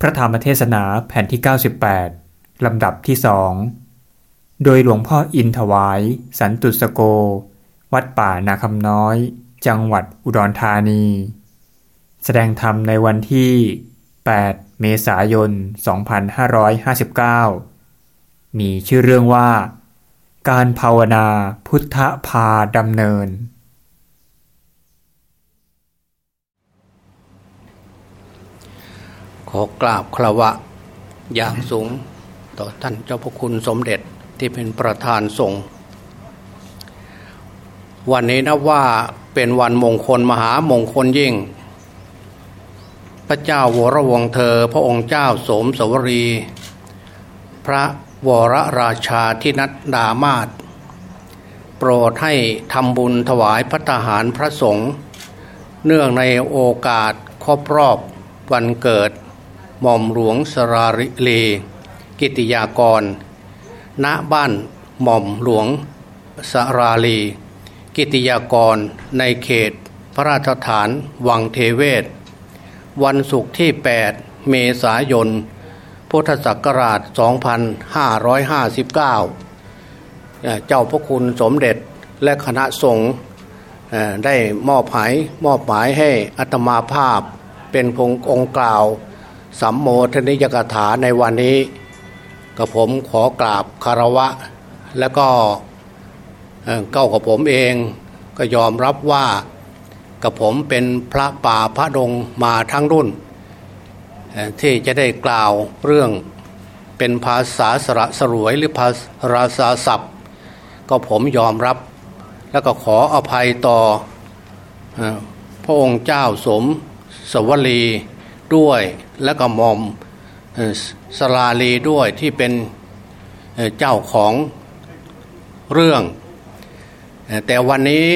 พระธรรมเทศนาแผ่นที่ 98 ลำดับที่สองโดยหลวงพ่ออินถวาย สันตุสโก วัดป่านาคำน้อย จังหวัดอุดรธานี แสดงธรรมในวันที่ 8 เมษายน 2559 มีชื่อเรื่องว่า การภาวนาพุทธพาดำเนิน ขอกราบครวะ อย่างสูง ต่อท่านเจ้าพระคุณสมเด็จที่เป็นประธานสงฆ์วันนี้นะว่าเป็นวันมงคลมหามงคลยิ่ง พระเจ้าวรวงเธอ พระองค์เจ้าสมสวรี พระวรราชาที่นัดดามาศโปรดให้ทำบุญถวายพระทหารพระสงฆ์เนื่องในโอกาสครบรอบวันเกิด หม่อมหลวงสราลีกิติยากร ณบ้านหม่อมหลวงสราลี กิติยากรในเขตพระราชฐานวังเทเวศ วันศุกร์ที่ 8 เมษายน พุทธศักราช 2559 เจ้าพระคุณสมเด็จและคณะสงฆ์ได้มอบหมายมอบหมายให้อัตมาภาพเป็นพงองค์กล่าว สัมโมทนิยกถาในวันนี้กับผมขอกราบคารวะ แล้วก็เก้ากับผมเองก็ยอมรับว่ากับผมเป็นพระป่าพระดงมาทั้งรุ่น ที่จะได้กล่าวเรื่องเป็นภาษาสระสรวยหรือภาราษาศัพท์ ก็ผมยอมรับ แล้วก็ขออภัยต่อพระองค์เจ้าสมสวลี ด้วยและก็มอมสลาลีด้วยที่เป็นเจ้าของเรื่อง แต่วันนี้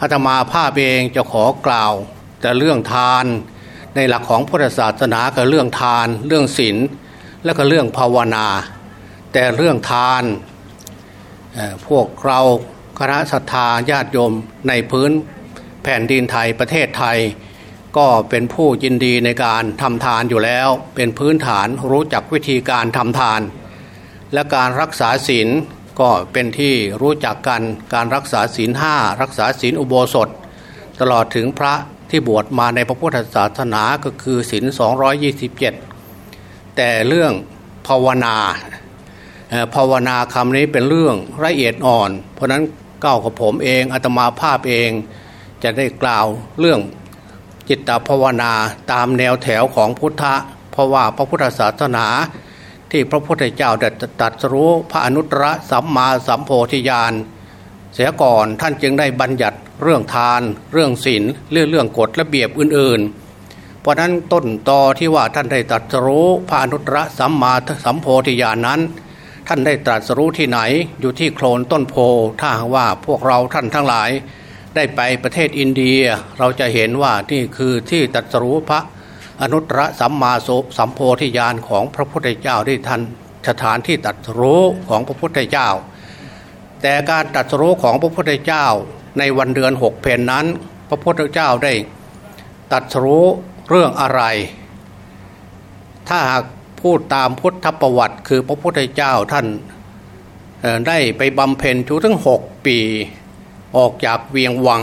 อาตมาภาพเองจะขอกล่าว แต่เรื่องทานในหลักของพุทธศาสนาก็เรื่องทาน เรื่องศีลและก็เรื่องภาวนา แต่เรื่องทานพวกเราคณะศรัทธาญาติโยมในพื้นแผ่นดินไทยประเทศไทย ก็เป็นผู้ยินดีในการทำทานอยู่แล้ว เป็นพื้นฐานรู้จักวิธีการทำทาน และการรักษาศีลก็เป็นที่รู้จักกันการรักษาศีลห้ารักษาศีลอุโบสถ ตลอดถึงพระที่บวชมาในพระพุทธศาสนาก็คือศีล227 แต่เรื่องภาวนาภาวนาคำนี้เป็นเรื่องละเอียดอ่อน เพราะนั้นเก้ากับผมเองอาตมาภาพเองจะได้กล่าวเรื่อง จิตตภาวนาตามแนวแถวของพุทธะเพราะว่าพระพุทธศาสนา ที่พระพุทธเจ้าได้ตรัสรู้พระอนุตตรสัมมาสัมโพธิญาณเสียก่อนท่านจึงได้บัญญัติเรื่องทาน เรื่องศีลเรื่องเรื่องกฎระเบียบอื่น ๆ เพราะนั้นต้นตอที่ว่าท่านได้ตรัสรู้พระอนุตตรสัมมาสัมโพธิญาณนั้นท่านได้ตรัสรู้ที่ไหนอยู่ที่โคลนต้นโพถ้าว่าพวกเราท่านทั้งหลาย ได้ไปประเทศอินเดียเราจะเห็นว่านี่คือที่ตัสรู้พระอนุตตรสัมมาสัมโพธิญาณของพระพุทธเจ้าที่ท่านสถานที่ตัสรู้ของพระพุทธเจ้า แต่การตัสรู้ของพระพุทธเจ้าในวันเดือนหกเพนนั้น พระพุทธเจ้าได้ตรัสรู้เรื่องอะไร ถ้าหากพูดตามพุทธประวัติ คือพระพุทธเจ้าท่านได้ไปบำเพ็ญทุทั้งหกปี ออกจากเวียงวัง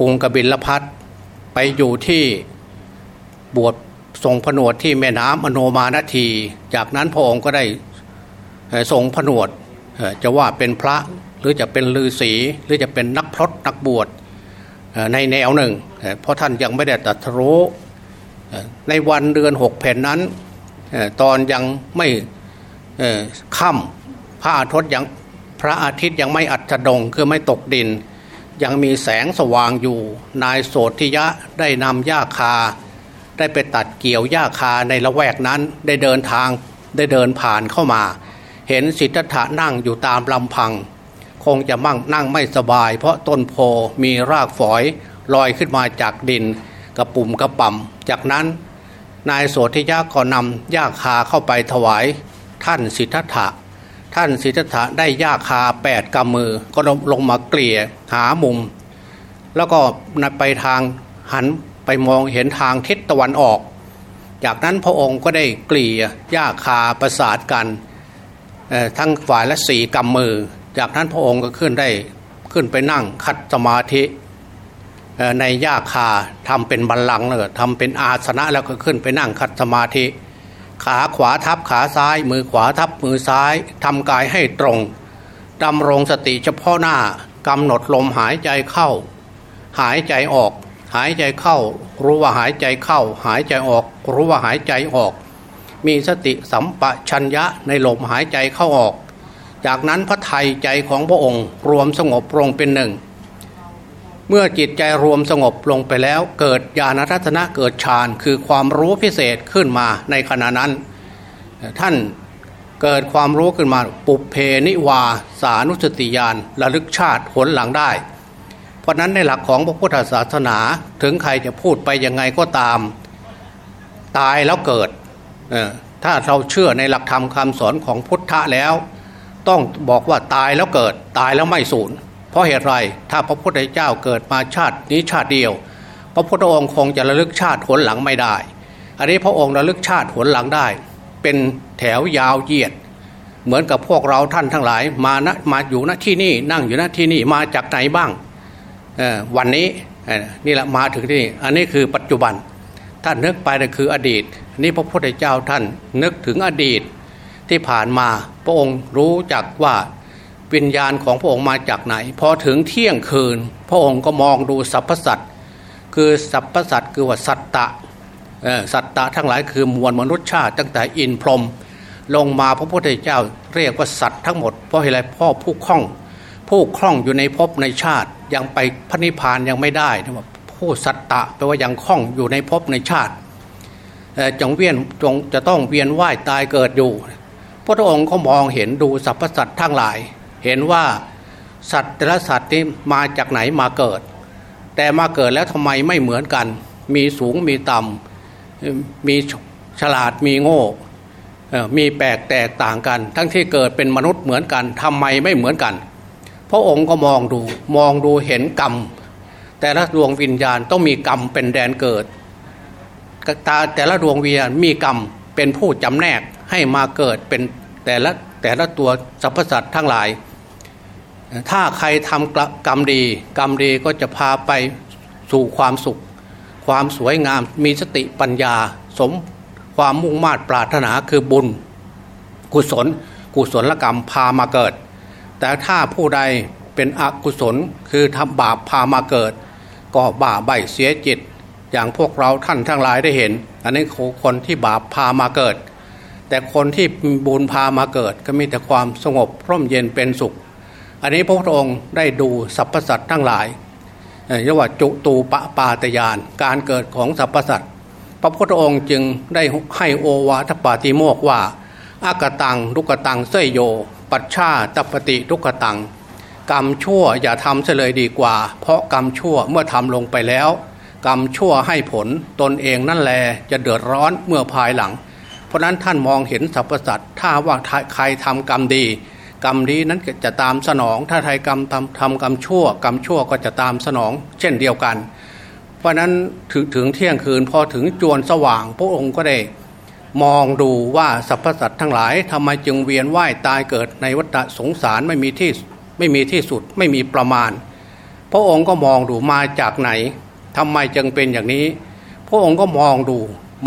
กรุงกบิลพัทไปอยู่ที่บวชทรงผนวดที่แม่น้ำอโนมานาที จากนั้นพระองค์ก็ได้ทรงผนวดจะว่าเป็นพระหรือจะเป็นฤาษีหรือจะเป็นนักพรตนักบวชในแนวหนึ่ง เพราะท่านยังไม่ได้ตัดรู้ในวันเดือนหกแผ่นนั้น ตอนยังไม่ค่ำพระอาทิตย์ยัง พระอาทิตย์ยังไม่อัจดงคือไม่ตกดิน ยังมีแสงสว่างอยู่ นายโสธิยะได้นำหญ้าคา ได้ไปตัดเกี่ยวหญ้าคาในละแวกนั้นได้เดินทางได้เดินผ่านเข้ามา เห็นสิทธัตถะนั่งอยู่ตามลำพัง คงจะมั่งนั่งไม่สบาย เพราะต้นโพมีรากฝอยลอยขึ้นมาจากดินกระปุ่มกระป่ำจากนั้น นายโสธิยะก็นำหญ้าคาเข้าไปถวาย ท่านสิทธัตถะ ท่านสิทธัตถะได้หญ้าคาแปดกำมือ ก็ลงมาเกลี่ยหามุม แล้วก็ไปทางหันไปมองเห็นทางทิศตะวันออก จากนั้นพระองค์ก็ได้เกลี่ยหญ้าคาประสานกันทั้งฝ่ายละสี่กำมือ จากนั้นพระองค์ก็ขึ้นได้ขึ้นไปนั่งคัดสมาธิในหญ้าคาทำเป็นบัลลังก์แล้วทำเป็นอาสนะแล้วก็ขึ้นไปนั่งคัดสมาธิ ขาขวาทับขาซ้าย มือขวาทับมือซ้ายทำกายให้ตรงดำรงสติเฉพาะหน้ากำหนดลมหายใจเข้า หายใจออก หายใจเข้า รู้ว่าหายใจเข้า หายใจออก รู้ว่าหายใจออก มีสติสัมปชัญญะในลมหายใจเข้าออก จากนั้นพระไทยใจของพระองค์รวมสงบลงเป็นหนึ่ง เมื่อจิตใจรวมสงบลงไปแล้ว เกิดญาณทัศนะเกิดฌานคือความรู้พิเศษขึ้นมาในขณะนั้น ท่านเกิดความรู้ขึ้นมาปุเพนิวาสานุสติยานระลึกชาติผลหลังได้ เพราะนั้นในหลักของพระพุทธศาสนาถึงใครจะพูดไปยังไงก็ตาม ตายแล้วเกิด ถ้าเราเชื่อในหลักธรรมคำสอนของพุทธะแล้ว ต้องบอกว่าตายแล้วเกิด ตายแล้วไม่สูญ เพราะเหตุไรถ้าพระพุทธเจ้าเกิดมาชาตินี้ชาติเดียว พระพุทธองค์คงจะระลึกชาติผลหลังไม่ได้ อันนี้พระองค์ระลึกชาติผลหลังได้ เป็นแถวยาวเหยียด เหมือนกับพวกเราท่านทั้งหลาย มาณมาอยู่ณที่นี่นั่งอยู่ณที่นี่มาจากไหนบ้างวันนี้นี่แหละมาถึงที่นี่อันนี้คือปัจจุบันท่านนึกไปนั่นคืออดีตนี่พระพุทธเจ้าท่านนึกถึงอดีตที่ผ่านมาพระองค์รู้จักว่า วิญญาณของพระองค์มาจากไหน พอถึงเที่ยงคืน พระองค์ก็มองดูสรรพสัตว์คือสรรพสัตว์คือว่าสัตตะสัตตะทั้งหลายคือมวลมนุษยชาติตั้งแต่อินพรมลงมาพระพุทธเจ้าเรียกว่าสัตว์ทั้งหมดเพราะอะไรพ่อผู้คล่อง ผู้คล่องอยู่ในภพในชาติยังไปพระนิพพานยังไม่ได้นะผู้สัตตะแปลว่ายังคล่องอยู่ในภพในชาติจงเวียนจงจะต้องเวียนว่ายตายเกิดอยู่ พระองค์เขามองเห็นดูสรรพสัตว์ทั้งหลาย เห็นว่าสัตว์แต่ละสัตว์นี้มาจากไหนมาเกิด แต่มาเกิดแล้วทำไมไม่เหมือนกัน มีสูงมีต่ำมีฉลาดมีโง่มีแปลกแตกต่างกัน ทั้งที่เกิดเป็นมนุษย์เหมือนกันทำไมไม่เหมือนกัน พระองค์ก็มองดูมองดูเห็นกรรม แต่ละดวงวิญญาณต้องมีกรรมเป็นแดนเกิดตาแต่ละดวงวิญญาณมีกรรมเป็นผู้จำแนกให้มาเกิดเป็นแต่ละแต่ละตัวสรรพสัตว์ทั้งหลาย ถ้าใครทำกรรมดี กรรมดีก็จะพาไปสู่ความสุข ความสวยงามมีสติปัญญา สมความมุ่งมา่ปรารถนาคือบุญ กุศล กุศลกรรมพามาเกิด แต่ถ้าผู้ใดเป็นอกุศลคือทำบาปพามาเกิด ก็บาปใบเสียจิต อย่างพวกเราท่านทั้งหลายได้เห็น อันนี้คนที่บาปพามาเกิด แต่คนที่บุญพามาเกิดก็มีแต่ความสงบร่มเย็นเป็นสุข อันนี้พระพุทธองค์ได้ดูสรรพสัตว์ทั้งหลายเรียกว่าจุตูปปาตยานการเกิดของสรรพสัตว์พระพุทธองค์จึงได้ให้โอวาทปาติโมกว่า อากตังลุกตังเสยโย ปัชชาตปฏิทุกตัง กรรมชั่วอย่าทำเลยดีกว่า เพราะกรรมชั่วเมื่อทำลงไปแล้ว กรรมชั่วให้ผลตนเองนั่นแลจะเดือดร้อนเมื่อภายหลัง เพราะนั้นท่านมองเห็นสรรพสัตว์ถ้าว่าใครทำกรรมดี กรรมดีนั้นจะตามสนอง ถ้าไทยกรรมทำทำกรรมชั่ว กรรมชั่วก็จะตามสนอง เช่นเดียวกัน เพราะนั้นถึงถึงเที่ยงคืนพอถึงจวนสว่าง พระองค์ก็ได้มองดูว่าสรรพสัตว์ทั้งหลายทำไมจึงเวียนว่ายตายเกิดในวัฏสงสารไม่มีที่ไม่มีที่สุดไม่มีประมาณ พระองค์ก็มองดูมาจากไหนทำไมจึงเป็นอย่างนี้ พระองค์ก็มองดู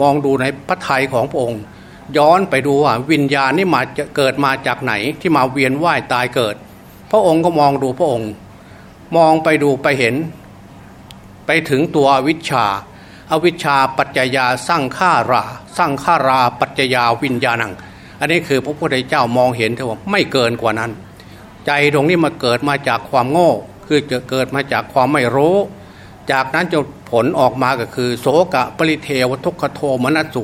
มองดูในพระทัยของพระองค์ ย้อนไปดูว่าวิญญาณนี่มาจะเกิดมาจากไหนที่มาเวียนว่ายตายเกิด พระองค์ก็มองดูพระองค์ มองไปดูไปเห็น ไปถึงตัววิชาอาวิชชาปัจจยาสร้างข้าราสร้างข้าราปัจจยาวิญญาณัง อันนี้คือพระพุทธเจ้ามองเห็นเถอะว่าไม่เกินกว่านั้น ใจตรงนี้มาเกิดมาจากความโง่ คือจะเกิดมาจากความไม่รู้ จากนั้นจะผลออกมาก็คือ โสกะปริเทวทุกขโทมนัสสุ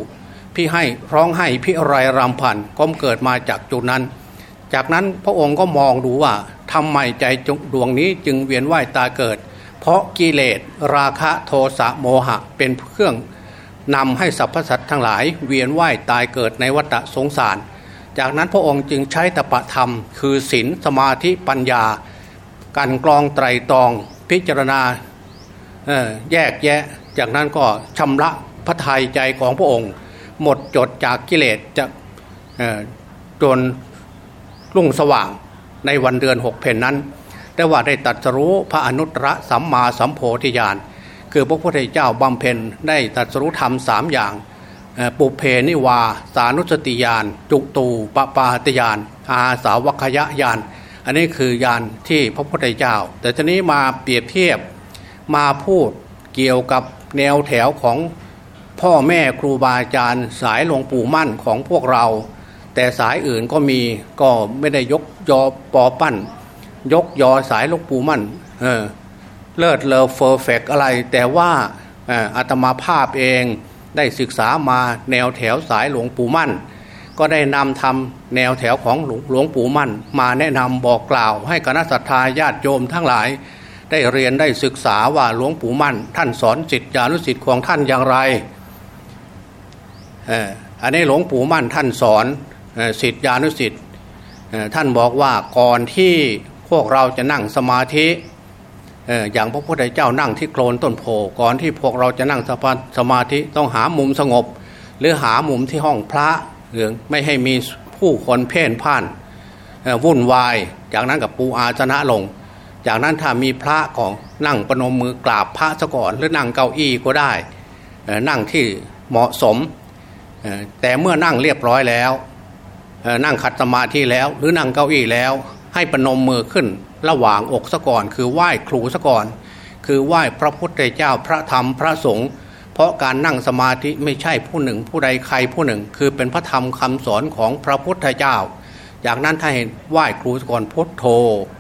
พี่ให้ร้องให้พี่อะไรรำพันก็เกิดมาจากจุดนั้น จากนั้นพระองค์ก็มองดูว่าทำไมใจดวงนี้จึงเวียนว่ายตาเกิด เพราะกิเลสราคะโทสะโมหะเป็นเครื่องนำให้สรรพสัตว์ทั้งหลายเวียนว่ายตายเกิดในวัฏสงสาร จากนั้นพระองค์จึงใช้ตปะธรรม คือศีลสมาธิปัญญา การกรองไตรตองพิจารณาแยกแยะ จากนั้นก็ชำระพระทัยใจของพระองค์ หมดจดจากกิเลสจะจนรุ่งสว่างในวันเดือนหกเพนนั้นแต่ว่าได้ตัดรู้พระอนุตตรสัมมาสัมโพธิญาณคือพระพุทธเจ้าบำเพ็ญได้ตัดรู้ธรรมสามอย่างปุเพนิวา สานุสติญาณจุตูปปาตญาณอาสาวัคยญาณอันนี้คือญาณที่พระพุทธเจ้า แต่ทีนี้มาเปรียบเทียบมาพูดเกี่ยวกับแนวแถวของ พ่อแม่ครูบาอาจารย์ สายหลวงปู่มั่นของพวกเรา แต่สายอื่นก็มีก็ไม่ได้ยกยอปอปั้น ยกยอสายหลวงปู่มั่นเออเลิศเลอเฟอร์เฟกอะไร แต่ว่าอาตมาภาพเองได้ศึกษามาแนวแถวสายหลวงปู่มั่น ก็ได้นำทำแนวแถวของหลวงปู่มั่น มาแนะนำบอกกล่าวให้คณะสัตยาญาติโยมทั้งหลาย ได้เรียนได้ศึกษาว่าหลวงปู่มั่น ท่านสอนจิตญาณุสิทธิ์ของท่านอย่างไร อันนี้หลวงปู่มั่นท่านสอนสิทธิานุสิทธิ์ท่านบอกว่าก่อนที่พวกเราจะนั่งสมาธิอย่างพระพุทธเจ้านั่งที่โคลนต้นโพก่อนที่พวกเราจะนั่งสมาธิต้องหามุมสงบ หรือหามุมที่ห้องพระหรือไม่ให้มีผู้คนเพ่นพ่านวุ่นวาย จากนั้นกับปูอาสนะลง จากนั้นถ้ามีพระของนั่งประนมมือกราบพระซะก่อน หรือนั่งเก้าอี้ก็ได้นั่งที่เหมาะสม แต่เมื่อนั่งเรียบร้อยแล้ว นั่งขัดสมาธิแล้ว หรือนั่งเก้าอี้แล้ว ให้ปนมมือขึ้นระหว่างอกซะก่อน คือไหว้ครูซะก่อน คือไหว้พระพุทธเจ้าพระธรรมพระสงฆ์เพราะการนั่งสมาธิไม่ใช่ผู้หนึ่งผู้ใดใครผู้หนึ่ง คือเป็นพระธรรมคำสอนของพระพุทธเจ้า จากนั้นถ้าเห็นไหว้ครูก่อนพุทโธ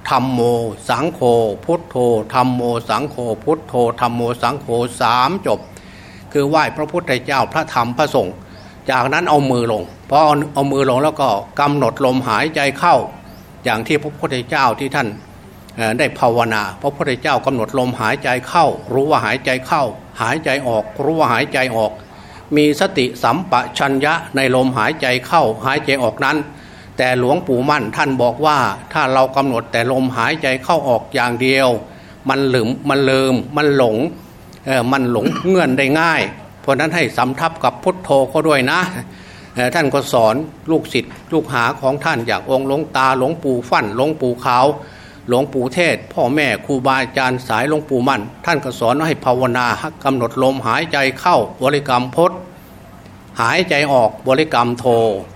ธรรมโม สังโฆพุทโธธรรมโม สังโฆพุทโธธรรมโมสังโฆสามจบ คือไหว้พระพุทธเจ้าพระธรรมพระสงฆ์ จากนั้นเอามือลงพอเอามือลงแล้วก็กำหนดลมหายใจเข้า อย่างที่พระพุทธเจ้าที่ท่านได้ภาวนาพระพุทธเจ้ากำหนดลมหายใจเข้า รู้ว่าหายใจเข้า หายใจออก รู้ว่าหายใจออก มีสติสัมปชัญญะในลมหายใจเข้า หายใจออกนั้น แต่หลวงปู่มั่นท่านบอกว่าถ้าเรากำหนดแต่ลมหายใจเข้าออกอย่างเดียว มันหลืมมันเลิมมันหลงมันหลงเงื่อนได้ง่าย เพราะนั้นให้สำทับกับพุทโธก็ด้วยนะ ท่านก็สอนลูกศิษย์ลูกหาของท่านอย่างองค์หลวงตาหลวงปู่ฟั่นหลวงปู่ขาวหลวงปู่เทศ พ่อแม่ครูบาอาจารย์สายหลวงปู่มั่น ท่านก็สอนให้ภาวนากำหนดลมหายใจเข้าบริกรรมพดหายใจออกบริกรรมโท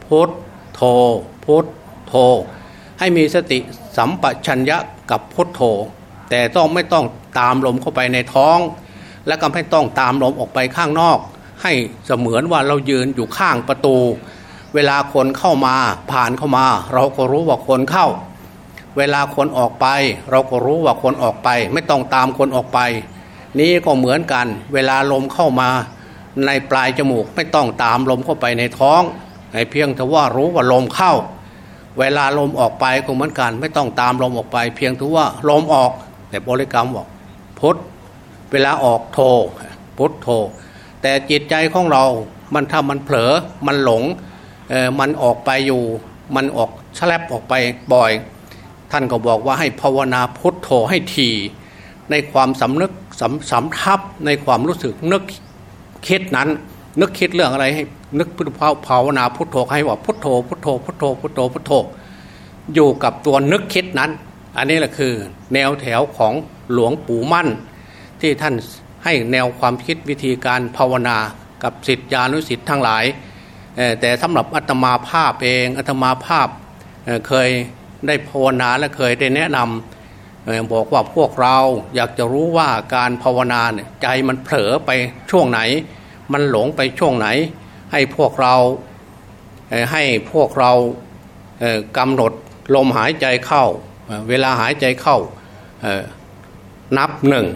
พดโทพดโท ให้มีสติสัมปชัญญะกับพุทโธแต่ต้องไม่ต้องตามลมเข้าไปในท้อง และก็ไม่ต้องตามลมออกไปข้างนอก ให้เสมือนว่าเรายืนอยู่ข้างประตู เวลาคนเข้ามาผ่านเข้ามา เราก็รู้ว่าคนเข้า เวลาคนออกไป เราก็รู้ว่าคนออกไป ไม่ต้องตามคนออกไป นี้ก็เหมือนกัน เวลาลมเข้ามาในปลายจมูกไม่ต้องตามลมเข้าไปในท้องให้เพียงแต่ว่ารู้ว่าลมเข้า เวลาลมออกไปก็เหมือนกัน ไม่ต้องตามลมออกไป เพียงแต่ว่าลมออก แต่บริกรรมบอกพุท เวลาออกโทพุทโท แต่จิตใจของเรา มันถ้ามันเผลอ มันหลง มันออกไปอยู่ มันออกแฉลบออกไปบ่อย ท่านก็บอกว่าให้ภาวนาพุทโธให้ทีในความสำนึกสำสำทับในความรู้สึกนึกคิดนั้น นึกคิดเรื่องอะไรให้นึกพุทธภาวนาพุทโธให้ว่าพุทโธพุทโธพุทโธพุทโธพุทโธอยู่กับตัวนึกคิดนั้น อันนี้แหละคือ แนวแถวของหลวงปู่มั่น ที่ท่านให้แนวความคิดวิธีการภาวนากับสิทธิานุสิทธิ์ทั้งหลาย แต่สำหรับอาตมาภาพเองอาตมาภาพเคยได้ภาวนาและเคยได้แนะนำบอกว่าพวกเราอยากจะรู้ว่าการภาวนาเนี่ยใจมันเผลอไปช่วงไหน มันหลงไปช่วงไหน ให้พวกเราให้พวกเรากำหนดลมหายใจเข้า เวลาหายใจเข้านับหนึ่ง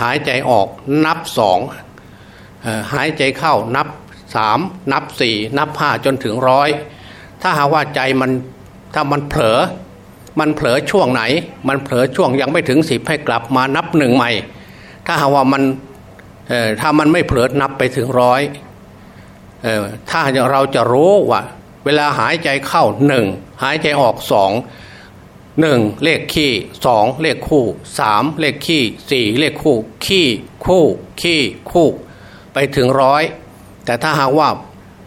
หายใจออกนับสองหายใจเข้านับสามนับสี่นับห้าจนถึงร้อยถ้าหาว่าใจมันถ้ามันเผลอ มันเผลอช่วงไหน มันเผลอช่วงยังไม่ถึงสิบให้กลับมานับหนึ่งใหม่ ถ้าหาว่ามันถ้ามันไม่เผลอนับไปถึงร้อยถ้าเราจะรู้ว่า เวลาหายใจเข้าหนึ่งหายใจออกสอง หนึ่งเลขขี้สองเลขคู่สามเลขขี้สี่เลขคู่ ขี้คู่ขี้คู่ ไปถึงร้อยแต่ถ้าหากว่า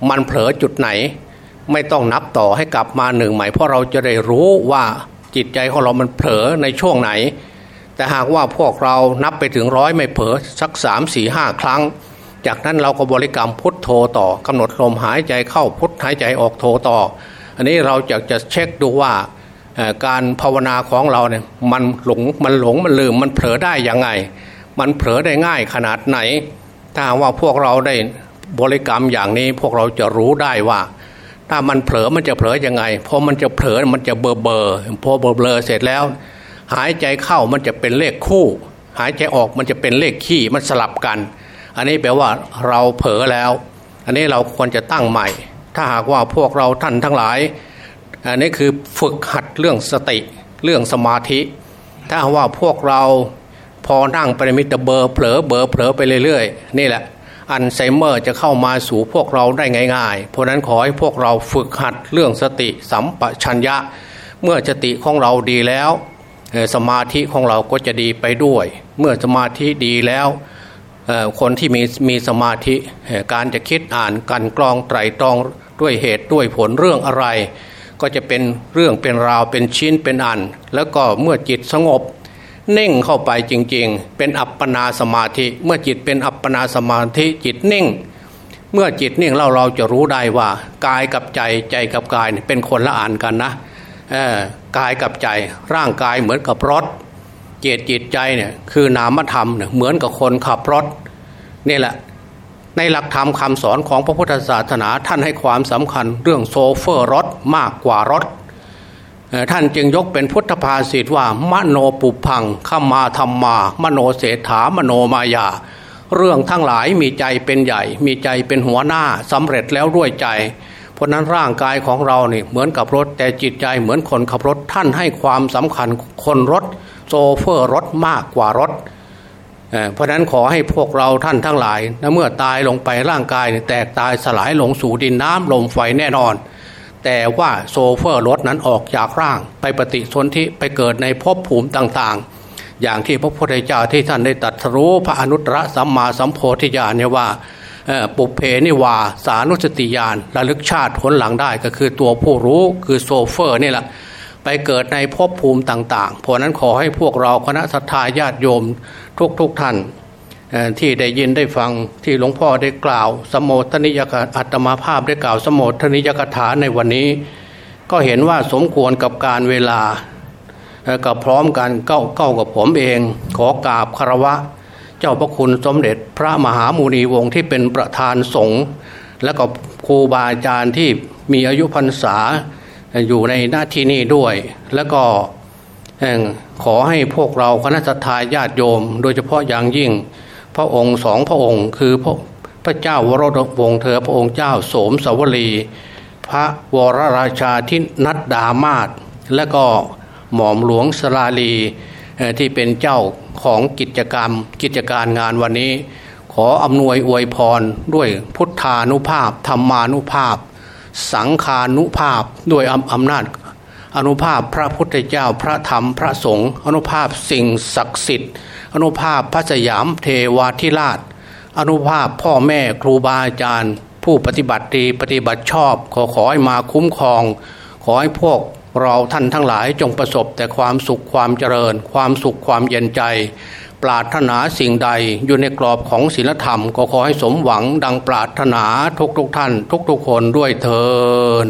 มันเผลอจุดไหน ไม่ต้องนับต่อให้กลับมาหนึ่งใหม่เพราะเราจะได้รู้ว่าจิตใจของเรามันเผลอในช่วงไหน แต่หากว่าพวกเรานับไปถึงร้อยไม่เผลอสักสามสี่ห้าครั้ง จากนั้นเราก็บริกรรมพุทโธต่อกำหนดลมหายใจเข้าพุทหายใจออกโธต่อ อันนี้เราจะจะเช็คดูว่า การภาวนาของเราเนี่ยมันหลงมันหลงมันลืมมันเผลอได้ยังไง มันเผลอได้ง่ายขนาดไหน ถ้าว่าพวกเราได้บริกรรมอย่างนี้พวกเราจะรู้ได้ว่า ถ้ามันเผลอมันจะเผลอยังไงพอมันจะเผลอมันจะเบอเบอพอเบอเบอเสร็จแล้ว หายใจเข้ามันจะเป็นเลขคู่ หายใจออกมันจะเป็นเลขขี้มันสลับกัน อันนี้แปลว่าเราเผลอแล้ว อันนี้เราควรจะตั้งใหม่ ถ้าหากว่าพวกเราท่านทั้งหลาย อันนี้คือฝึกหัดเรื่องสติเรื่องสมาธิ ถ้าว่าพวกเราพอนั่งไปมิตรเบอร์เผลอเบอร์เผลอไปเรื่อยๆ นี่แหละอัลไซเมอร์จะเข้ามาสู่พวกเราได้ง่ายๆ เพราะนั้นขอให้พวกเราฝึกหัดเรื่องสติสัมปชัญญะ เมื่อสติของเราดีแล้ว สมาธิของเราก็จะดีไปด้วย เมื่อสมาธิดีแล้วคนที่มีมีสมาธิการจะคิดอ่านกันกรองไตรตรองด้วยเหตุด้วยผลเรื่องอะไร ก็จะเป็นเรื่องเป็นราวเป็นชิ้นเป็นอัน แล้วก็เมื่อจิตสงบ เน่งเข้าไปจริง ๆ เป็นอัปปนาสมาธิ เมื่อจิตเป็นอัปปนาสมาธิจิตนิ่ง เมื่อจิตนิ่งเราเราจะรู้ได้ว่ากายกับใจใจกับกายเป็นคนละอ่านกันนะกายกับใจร่างกายเหมือนกับรถเจตจิตใจเนี่ยคือนามธรรมเนี่ยเหมือนกับคนขับรถนี่แหละ ในหลักธรรมคำสอนของพระพุทธศาสนาท่านให้ความสำคัญเรื่องโซเฟอร์รถมากกว่ารถ ท่านจึงยกเป็นพุทธภาษิตว่ามโนปุพังขมาธรรมา มโนเศรษฐามโนมายา เรื่องทั้งหลายมีใจเป็นใหญ่ มีใจเป็นหัวหน้าสำเร็จแล้วด้วยใจ เพราะนั้นร่างกายของเราเนี่ยเหมือนกับรถ แต่จิตใจเหมือนคนขับรถท่านให้ความสำคัญคนรถ โซเฟอร์รถมากกว่ารถ เพราะนั้นขอให้พวกเราท่านทั้งหลายนะเมื่อตายลงไปร่างกายแตกตายสลายลงสู่ดินน้ำลมไฟแน่นอน แต่ว่าโซเฟอร์รถนั้นออกจากร่างไปปฏิสนธิไปเกิดในภพภูมิต่างๆ อย่างที่พระพุทธเจ้าที่ท่านได้ตรัสรู้พระอนุตตรสัมมาสัมโพธิญาณเนี่ยว่าปุเพนิวาสานุสติญาณระลึกชาติหนหลังได้ก็คือตัวผู้รู้คือโซเฟอร์นี่แหละ ไปเกิดในภพภูมิต่าง ๆ เพราะนั้นขอให้พวกเราคณะศรัทธาญาติโยมทุกๆท่านที่ได้ยินได้ฟังที่หลวงพ่อได้กล่าว สัมโมทนียกอาตมภาพได้กล่าว สัมโมทนียกถาในวันนี้ ก็เห็นว่าสมควรกับการเวลากับพร้อมกันเก้าเก้ากับผมเอง ขอกราบคารวะ เจ้าพระคุณสมเด็จพระมหามูนีวงศ์ที่เป็นประธานสงฆ์และก็ครูบาอาจารย์ที่มีอายุพรรษา อยู่ในหน้าที่นี้ด้วย แล้วก็ขอให้พวกเราคณะทาญาติโยม โดยเฉพาะอย่างยิ่ง พระองค์สองพระองค์ คือพระพระเจ้าวรดวงเธอพระองค์เจ้าโสมสวลีพระวรราชาที่นัดดามาศและก็หม่อมหลวงสลาลีที่เป็นเจ้าของกิจกรรมกิจการงานวันนี้ ขออำนวยอวยพรด้วยพุทธานุภาพธรรมานุภาพ สังขานุภาพด้วยอำนาจอนุภาพพระพุทธเจ้าพระธรรมพระสงฆ์อนุภาพสิ่งศักดิ์สิทธิ์ อนุภาพพระสยามเทวาธิราช อนุภาพพ่อแม่ครูบาอาจารย์ ผู้ปฏิบัติดีปฏิบัติชอบ ขอขอให้มาคุ้มครอง ขอให้พวกเราท่านทั้งหลายจงประสบแต่ความสุขความเจริญ ความสุขความเย็นใจ ปรารถนาสิ่งใดอยู่ในกรอบของศีลธรรม ก็ขอให้สมหวังดังปรารถนาทุกทุกท่าน ทุกทุกคนด้วยเทอ